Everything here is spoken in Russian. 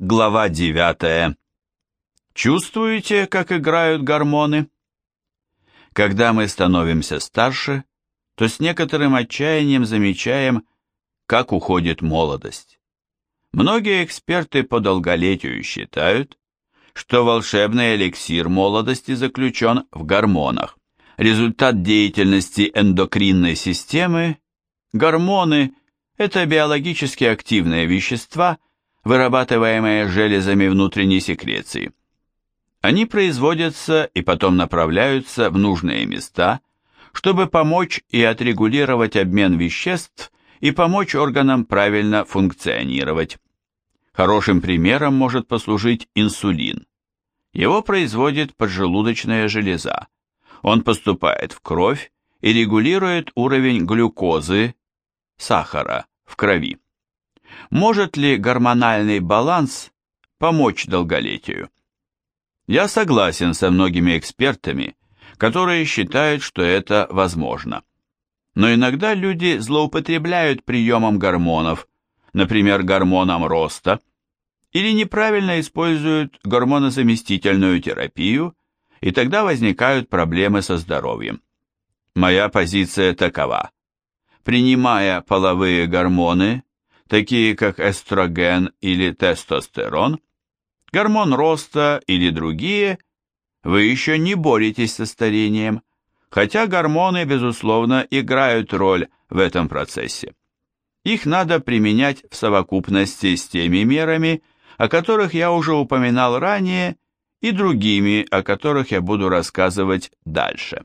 Глава 9. Чувствуете, как играют гормоны? Когда мы становимся старше, то с некоторым отчаянием замечаем, как уходит молодость. Многие эксперты по долголетию считают, что волшебный эликсир молодости заключен в гормонах. Результат деятельности эндокринной системы – гормоны – это биологически активные вещества – вырабатываемые железами внутренней секреции. Они производятся и потом направляются в нужные места, чтобы помочь и отрегулировать обмен веществ и помочь органам правильно функционировать. Хорошим примером может послужить инсулин. Его производит поджелудочная железа. Он поступает в кровь и регулирует уровень глюкозы, сахара, в крови. Может ли гормональный баланс помочь долголетию? Я согласен со многими экспертами, которые считают, что это возможно. Но иногда люди злоупотребляют приемом гормонов, например, гормоном роста, или неправильно используют гормонозаместительную терапию, и тогда возникают проблемы со здоровьем. Моя позиция такова. Принимая половые гормоны, такие как эстроген или тестостерон, гормон роста или другие, вы еще не боретесь со старением, хотя гормоны, безусловно, играют роль в этом процессе. Их надо применять в совокупности с теми мерами, о которых я уже упоминал ранее, и другими, о которых я буду рассказывать дальше.